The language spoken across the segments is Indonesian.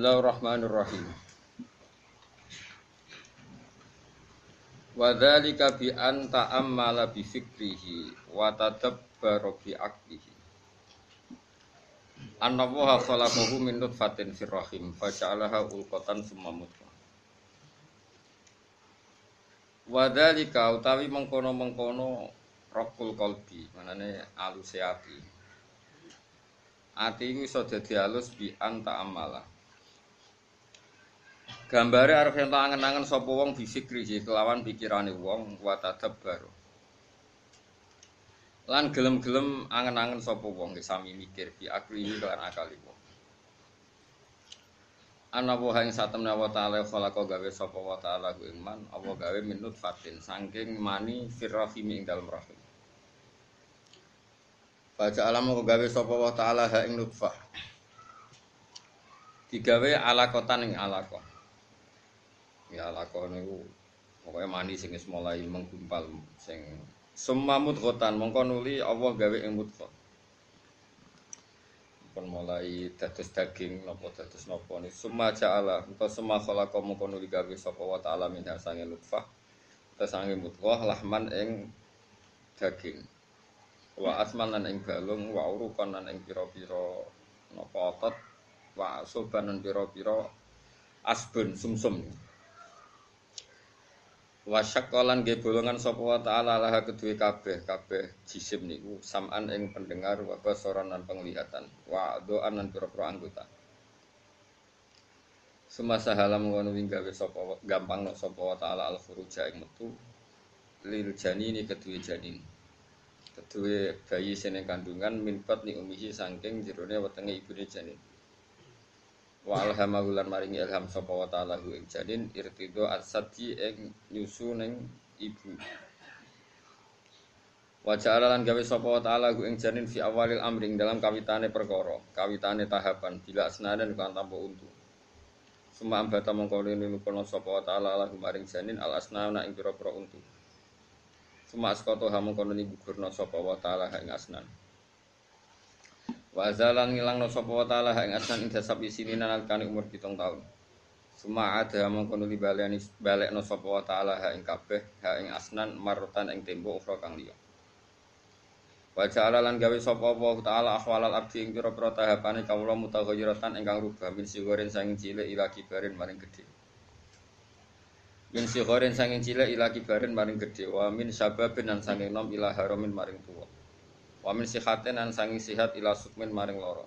Bismillahirrahmanirrahim. Wa dzalika bi an ta'ammala bi fikrihi wa tadabbara bi aqlihi. Anna wa khalaqahu min nutfatin fir rahim fa ja'alaha ulqatan summa mudghah. Wa dzalika utawi mengkono-mengkono rokul kolbi, manane aluse ati. Ati iku iso dadi alus bi an ta'ammala. Gambare arep yen angen-angen sapa wong kelawan pikirane wong wa tadabbar. Lan gelem-gelem angen-angen sapa wong sami mikir bi akli lan akali wong. Ana wa ing satemna wa ta'ala khalaqa gawe sapa wa ta'ala ku iman apa gawe minut fatin saking mani firrahim ing dalem rahim. Baca alam kok gawe sapa wa ta'ala ha ing nutfah. Digawe alakotan ing alaqah. Ya lakon niku pokoke mani sing wis mulai menggumpal sing semamut khotan. Mongko nuli Allah gawe ing mutfah pun mulai dados daging napa dados napa ni. Summa ja'ala utawa summa khalaqa mongko nuli gawe sapa wa ta'ala min hasange nutfah tesange mutfah lahman ing daging. Wa asman lan ing balung wa urukan lan ing pira-pira otot. Wa soban lan pira-pira asbun sumsum. -sum. Wasyakolan ge bolongan sapa wa taala lah kedue kabeh kabeh jisim niku sam'an ing pendengar wa basaran lan penglihatan wa doan lan pira-pira anggota. Semasa halam ngono wing gawe sapa gampang nok sapa wa taala al ing metu lil janini kedue janin. Kedue bayi sene kandungan minpat ni umihi saking jerone wetenge ibune janin wa alhamahu lan maringi ilham sapa wa ta'ala hu ing janin irtido asadi ing nyusu ning ibu. Wa ja'ala lan gawe sapa wa ta'ala hu ing janin fi awalil amring dalam kawitane perkara kawitane tahapan bila asnadan kan tanpa untu. Suma ambata mongko linu kono sapa wa ta'ala lahu maring janin al asnana ing pira-pira untu. Suma askoto hamong kono ni gugurna sapa wa ta'ala ing asnan Wa azalan ngilangno sapa wa taala ing asnan ing dasab isine nalikane umur 7 tahun. Suma ada mongko nuli baleni balekno sapa wa taala ha ing kabeh ha ing asnan marutan ing tempo ukhra kang liya. Wa ja'ala lan gawe sapa wa taala ahwalal abdi ing pira-pira tahapane kawula mutaghayyiratan ingkang rubah min sigoren sanging cilik ila kibarin maring gedhe. Min sigoren sanging cilik ila kibarin maring gedhe wa min sababin lan sanging nom ila haramin maring tuwa. Wa min sihatin an sangi sihat ila sukmin maring loro.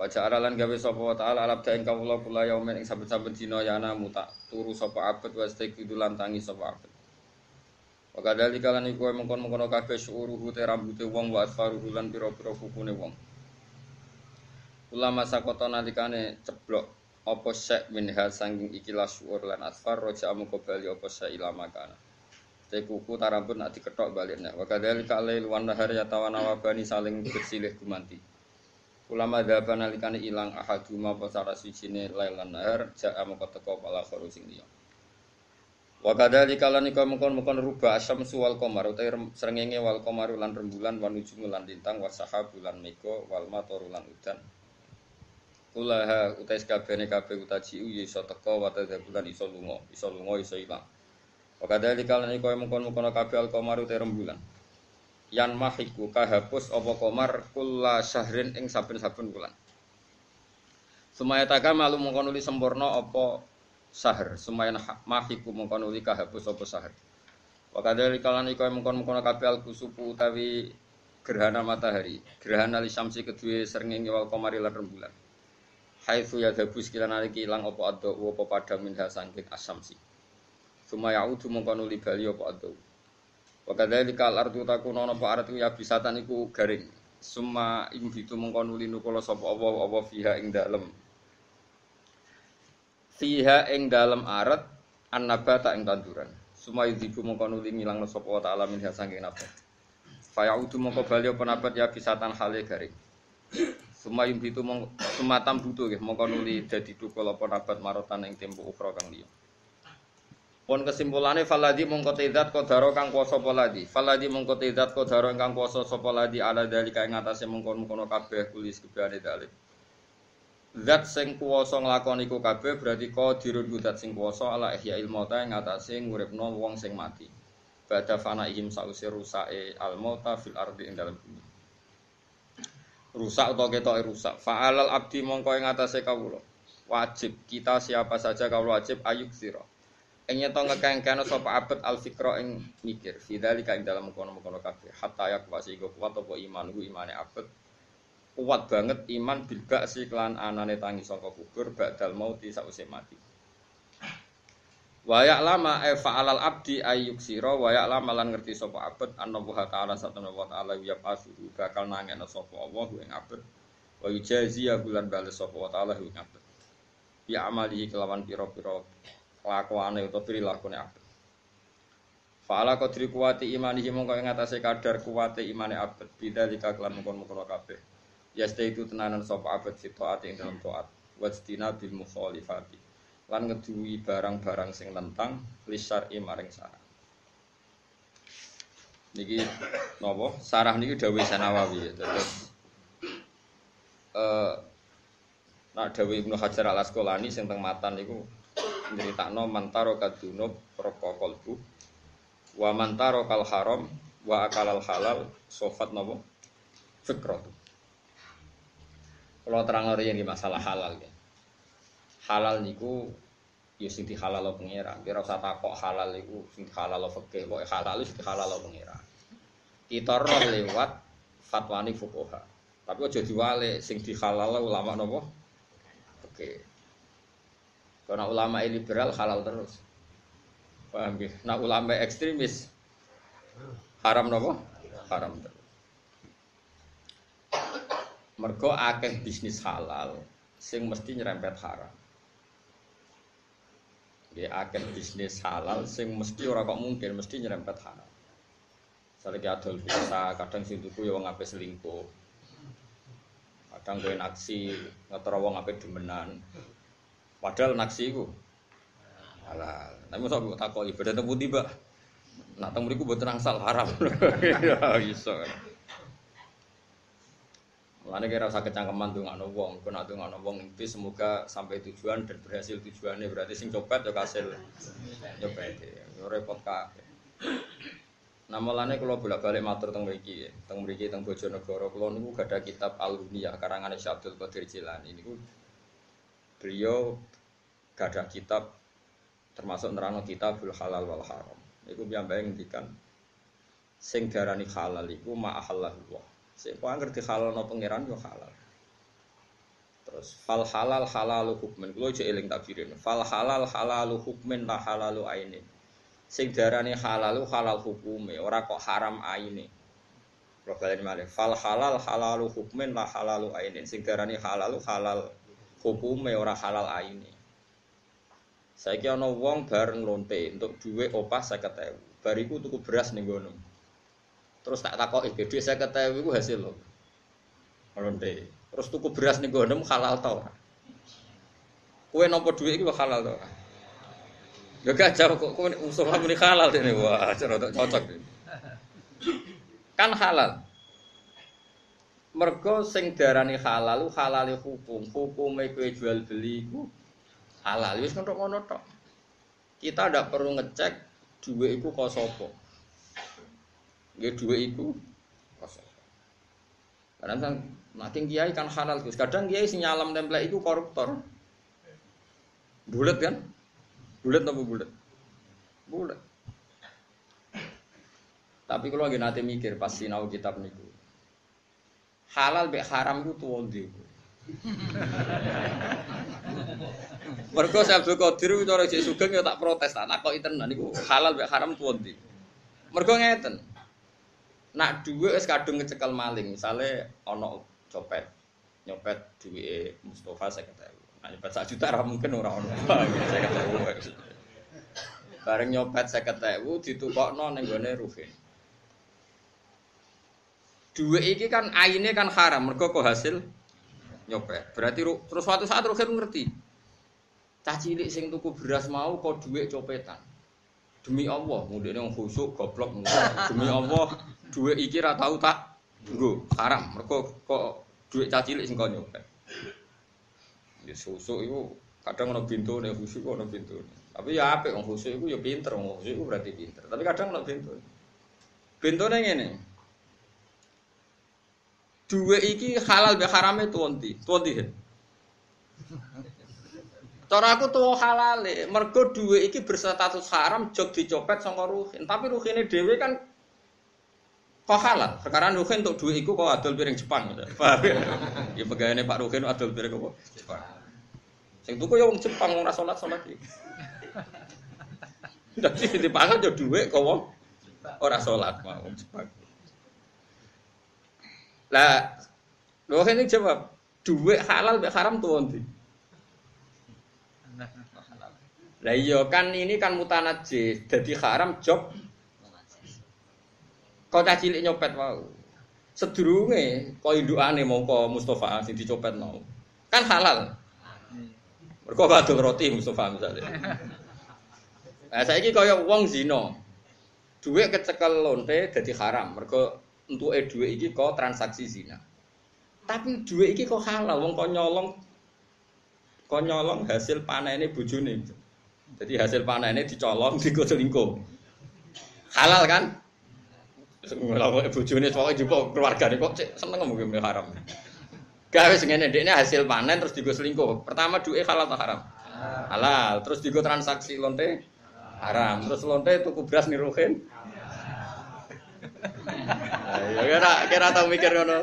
Wa ja'ala lan gawe sapa wa ta'ala alab da ing kawula kula yaumin ing saben-saben dina yana muta turu sapa abet wa istiqdu lan tangi sapa abet. Wa kadali kalan iku mengkon-mengkon kabeh syuruhu te rambute wong wa asfaruhu lan pira-pira kukune wong. Ulama sakota nalikane ceblok apa syek minha sanging ikilah syuur lan asfar roja amu kobali syek ilama Cek kuku tarambut nak diketok baliknya. Wa kadzalika alail wan nahar saling bersilih gumanti. Ulama dhaban nalikane ilang ahaduma apa salah sijine lail lan nahar ja'a moko teko pala kharu sing liya. Wa kadzalika lan iku mengkon-mengkon ruba asyamsu wal qamar utawi srengenge wal qamar lan rembulan wan nujumu lintang wa sahabu lan mega wal matoru lan udan. Kulaha utais kabehane kabeh utaji iso teko iso lunga, iso lunga iso ilang. Wakadha dikalan iku mengkon-mengkon kabeh al-qamaru te rembulan. Yan mahiku kahapus apa komar kula syahrin ing saben-saben bulan. Sumaya malu mengkon uli sempurna apa sahar. Sumaya mahiku mengkon uli kahapus apa sahar. Wakadha dikalan iku mengkon-mengkon kabeh al-kusupu utawi gerhana matahari. Gerhana li syamsi kedua srengenge wal qamari lan rembulan. Haitsu yadhabu sekilan aliki ilang apa adha apa padha minha sangking asamsi. Suma yaudu mongko nuli bali apa adu. Wa kadzalika al-ardu takuna apa arat ya bisatan iku garing. Suma ing bitu mongko nuli nukula sapa apa apa fiha ing dalem. Fiha ing dalem arat annabata ing tanduran. Suma yudibu mongko nuli ngilangno sapa ta'ala min saking napa. Fa yaudu mongko bali apa nabat ya bisatan hale garing. Suma bitu mongko sumatam butuh nggih mongko nuli dadi tukul apa nabat marotan ing tempo ukra kang liya. Pun kesimpulannya faladi mongko tidak kodaro kang kuasa poladi. Faladi mongko tidak kodaro kang kuasa sapa ladi ala dari kaya ngatasé mongkon mongkono kabeh kulis kebane dalik. Zat sing kuwasa nglakoni iku kabeh berarti qadirun ku zat sing kuwasa ala ihya ilmota ing atase nguripno wong sing mati. Bada fana ihim sause rusake al mauta fil ardi ing dalam bumi. Rusak utawa ketoke rusak. Fa'alal abdi mongko ing atase kawula. Wajib kita siapa saja kawula wajib ayuk sira. Ing nyeto ngekengkene sapa abet al fikra ing mikir. Fidzalika ing dalam kono-kono kabeh. Hatta yakwasi iku kuat apa iman ku imane abet kuat banget iman bil si klan anane tangi saka kubur ba'dal mauti sause mati. Wayak lama e fa'alal abdi ayyuk sira wayak lama lan ngerti sapa abet anna wa ta'ala satana wa ta'ala asuru bakal nangena sapa Allah ing abet wa yujazi ya bulan bales sapa wa ta'ala ing abet. Ya amali kelawan pira-pira kelakuane utawa prilakune abet. Fa'ala qadri kuwati imanihi mongko ing atase kadar kuwate imane abet bidzalika kelan mungkon-mungkon kabeh. Yasta itu tenanan sapa abad fi taat ing dalam taat. Wajtina bil mukhalifati. Lan ngeduwi barang-barang sing nentang lisar maring sarah. Niki napa? Sarah niki dawuh Sanawawi terus eh nak dawuh Ibnu Hajar Al Asqalani sing teng matan niku nyeritakno mantaro kadunub roko kolbu wa mantaro kal haram wa akalal halal sofat napa fikratu kalau terang yang masalah halal ya. Halal niku ya sing halal lo pengira. Kira usah takok halal niku sing halal lo fakih. Kok halal itu sing halal lo pengira. Kita roh lewat fatwani fukoha. Tapi aja diwale sing halal ulama nopo. Oke. Karena ulama liberal halal terus. Paham? Nah ulama ekstremis haram nopo? Haram terus. Mergo akeh bisnis halal sing mesti nyerempet haram. Ya akeh bisnis halal sing mesti ora kok mungkin mesti nyerempet haram. Misalnya adol biasa, kadang sing tuku ya wong ape selingkuh. Kadang kowe naksi ngetro wong ape demenan. Padahal naksi iku halal. Tapi mosok kok takoki beda temu tiba. Nak temu iku mboten angsal haram. Ya iso. Mulane kira usah kecangkeman ngono wong, kok nak ngono wong itu semoga sampai tujuan dan berhasil tujuannya berarti sing copet yo kasil nyopet yo repot kabeh. Nah mulane kalau bolak-balik matur teng mriki, teng mriki teng Bojonegoro kula niku ada kitab Al-Huniyah karangan Syabdul Qadir Jilani niku beliau ada kitab termasuk nerano kitabul halal wal haram. Iku piyambake ngendikan sing darani halal iku ma ahallahu Siapa ngerti halal no pangeran yo halal. Terus fal halal halalu hukmen. Kulo aja eling takbirin. Fal halal halalu hukmen la halalu aini. Sing darani halalu halal hukume, ora kok haram aine. Kulo malih. Fal halal halalu hukmen la halalu aini. Sing darani halalu halal hukume ora halal aine. Saiki ana wong bareng lonte untuk duwe opah 50.000. Bariku tuku beras ning ngono. Terus tak takoki saya ketahui itu hasil loh. Ronde. Terus tuku beras nih gue halal tau. Kue nopo duit itu halal tau. Gak gajah kok kue musuh kamu ini halal ini wah cara cocok. Kan halal. Mergo sing darani halal halal hukum. Hukume kue jual beli ku halal wis ngono tok. Kita ndak perlu ngecek duit itu kok sopo. Nggih dua iku kosong. Kadang kan makin kiai kan halal Gus. Kadang kiai sing nyalam template itu koruptor. Bulat kan? Bulat apa bulat? Bulat. Tapi kalau lagi nanti mikir pas sinau kitab niku. Halal be haram itu tuh ndi. Mergo Abdul Qadir cara Cek Sugeng ya tak protes tak takoki tenan niku halal be haram tuh ndi. Mergo ngeten. Nak duwe wis kadung ngecekel maling, misale ana copet, nyopet duwe Mustafa 50.000. Nah, nyopet 1 juta ora mungkin ora ono. 50.000. Bareng nyopet 50.000 ditukokno ning gone Ruhin. Duwe iki kan aine kan haram, mergo kok hasil nyopet. Berarti terus suatu saat Ruhin ngerti. Cah cilik sing tuku beras mau kok duwe copetan. Demi Allah, mudine wong khusuk goblok. Demi Allah, duit iki ra tau tak nggo haram mergo kok duit cacilik sing kok nyopet Ya susu itu kadang ono pintu nih khusyuk ono pintu. Tapi ya apa orang khusyuk itu ya pinter, orang khusyuk itu berarti pinter. Tapi kadang ono pintu. Pintu nih ini. Dua iki halal be harame tuanti, tuanti kan. Cara aku tuh halal, mergo dua iki berstatus haram jog dicopet sama ruhin. Tapi ruhin ini dewe kan kok halal. Sekarang ruhin untuk dua iku kok adol piring Jepang. Paham ya? Ya Pak Ruhin adol piring apa? Jepang. Sing tuku ya wong Jepang ora salat salat iki. Dadi dipangan yo dhuwit kok wong ora salat mau Jepang. Lah, lho ini jawab, duit halal mbek haram tuh nanti. Lah iya kan ini kan mutanajis, jadi haram job. Kau cah cilik nyopet mau. Sedurunge kau indukane mau kau Mustafa sing dicopet mau. Kan halal. Mergo badul roti Mustafa misalnya. Nah saiki kaya wong zina. Duit kecekel lonte dadi haram. Mergo entuke duit iki kok transaksi zina. Tapi duit iki kok halal wong kok nyolong kok nyolong hasil panene bojone. Jadi hasil panennya dicolong, digo selingkuh. Halal kan? Kalau bojone pokoknya juga keluarga kok seneng mungkin haram. Gawe sing ngene ndekne hasil panen terus digo selingkuh. Pertama duit halal atau haram? Halal. Terus digo transaksi lonte haram. Terus lonte tuku beras niruhin. Kira kira tau mikir ngono.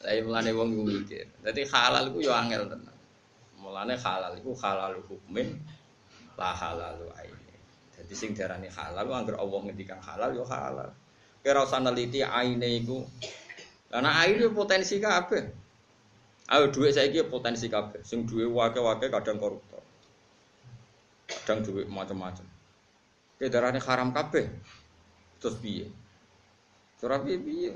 Lah mulane wong mikir. Dadi halal iku yo angel tenan. Mulane halal iku halal hukmin la halal aine. Jadi sing diarani halal ku anggere Allah ngendikan halal yo halal. Kira usah neliti aine iku. Karena aine potensi kabeh. Ayo duit saiki potensi kabeh. Sing duwe wake-wake kadang koruptor. Kadang duit macam-macam. Ke darane haram kabeh. Terus piye? Ora piye-piye.